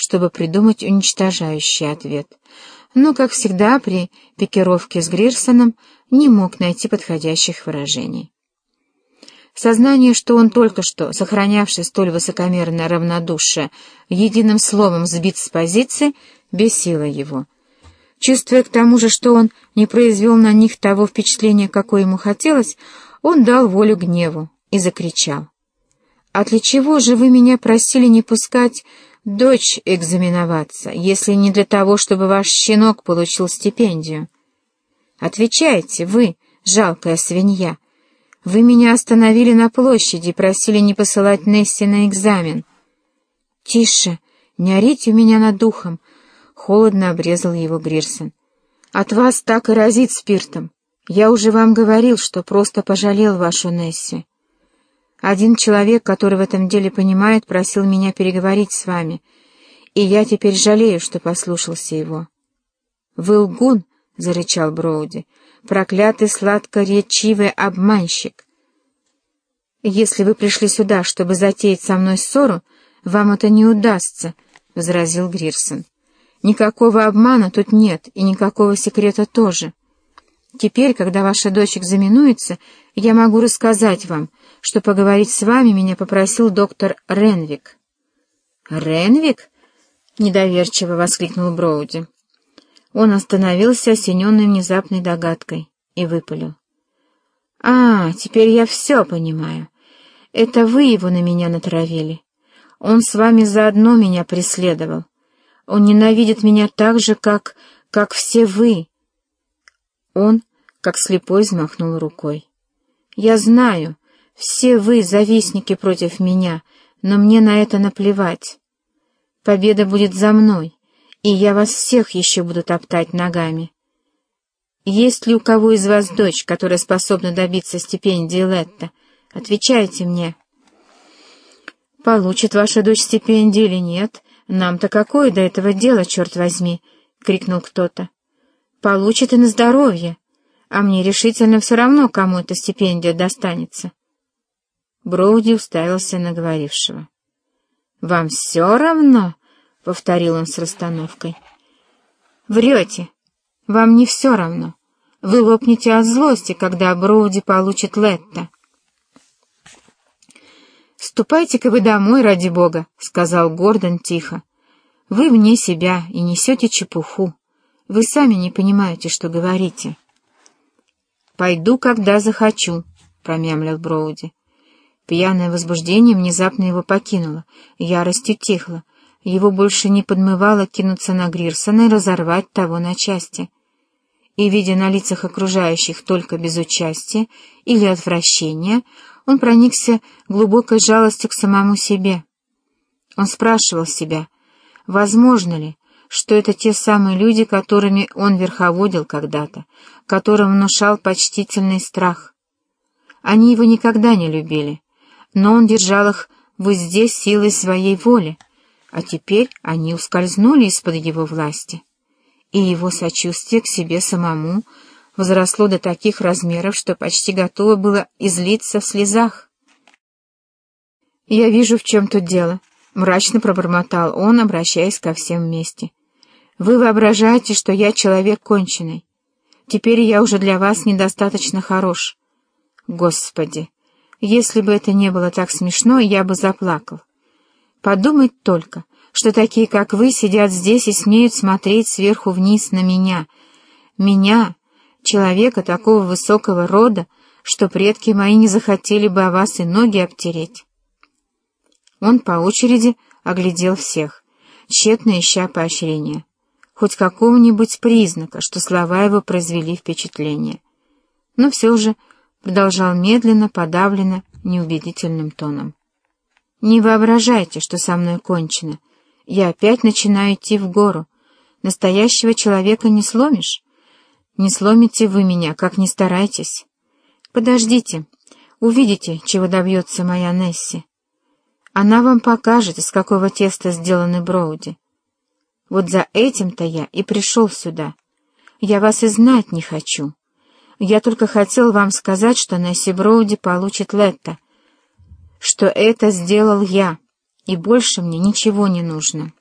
чтобы придумать уничтожающий ответ. Но, как всегда, при пикировке с Грирсоном не мог найти подходящих выражений. Сознание, что он только что, сохранявший столь высокомерное равнодушие, единым словом сбит с позиции, бесило его. Чувствуя к тому же, что он не произвел на них того впечатления, какое ему хотелось, он дал волю гневу и закричал. «А для чего же вы меня просили не пускать дочь экзаменоваться, если не для того, чтобы ваш щенок получил стипендию? Отвечайте, вы, жалкая свинья!» Вы меня остановили на площади, просили не посылать Несси на экзамен. Тише, не орите у меня над духом, — холодно обрезал его Грирсон. От вас так и разит спиртом. Я уже вам говорил, что просто пожалел вашу Несси. Один человек, который в этом деле понимает, просил меня переговорить с вами, и я теперь жалею, что послушался его. — Вы лгун, — зарычал Броуди, проклятый сладкоречивый обманщик. «Если вы пришли сюда, чтобы затеять со мной ссору, вам это не удастся», — возразил Грирсон. «Никакого обмана тут нет, и никакого секрета тоже. Теперь, когда ваша дочь экзаменуется, я могу рассказать вам, что поговорить с вами меня попросил доктор Ренвик». «Ренвик?» — недоверчиво воскликнул Броуди. Он остановился, осененный внезапной догадкой, и выпалил. «А, теперь я все понимаю. Это вы его на меня натравили. Он с вами заодно меня преследовал. Он ненавидит меня так же, как... как все вы». Он, как слепой, взмахнул рукой. «Я знаю, все вы завистники против меня, но мне на это наплевать. Победа будет за мной и я вас всех еще буду топтать ногами. Есть ли у кого из вас дочь, которая способна добиться стипендии Летта? Отвечайте мне. Получит ваша дочь стипендию или нет? Нам-то какое до этого дело, черт возьми? — крикнул кто-то. Получит и на здоровье, а мне решительно все равно, кому эта стипендия достанется. Броуди уставился на говорившего. — Вам все равно? — повторил он с расстановкой. «Врете. Вам не все равно. Вы лопнете от злости, когда Броуди получит Летта». «Ступайте-ка вы домой, ради бога», — сказал Гордон тихо. «Вы вне себя и несете чепуху. Вы сами не понимаете, что говорите». «Пойду, когда захочу», — промямлил Броуди. Пьяное возбуждение внезапно его покинуло, ярость утихла, его больше не подмывало кинуться на Грирсона и разорвать того на части. И, видя на лицах окружающих только безучастие или отвращение, он проникся глубокой жалостью к самому себе. Он спрашивал себя, возможно ли, что это те самые люди, которыми он верховодил когда-то, которым внушал почтительный страх. Они его никогда не любили, но он держал их в узде силой своей воли, а теперь они ускользнули из-под его власти, и его сочувствие к себе самому возросло до таких размеров, что почти готово было излиться в слезах. «Я вижу, в чем тут дело», — мрачно пробормотал он, обращаясь ко всем вместе. «Вы воображаете, что я человек конченый. Теперь я уже для вас недостаточно хорош. Господи, если бы это не было так смешно, я бы заплакал. Подумать только, что такие, как вы, сидят здесь и смеют смотреть сверху вниз на меня. Меня, человека такого высокого рода, что предки мои не захотели бы о вас и ноги обтереть. Он по очереди оглядел всех, тщетно ища поощрения, хоть какого-нибудь признака, что слова его произвели впечатление. Но все же продолжал медленно, подавленно, неубедительным тоном. Не воображайте, что со мной кончено. Я опять начинаю идти в гору. Настоящего человека не сломишь. Не сломите вы меня, как ни старайтесь. Подождите, увидите, чего добьется моя Несси. Она вам покажет, из какого теста сделаны броуди. Вот за этим-то я и пришел сюда. Я вас и знать не хочу. Я только хотел вам сказать, что Несси Броуди получит Летта — что это сделал я, и больше мне ничего не нужно.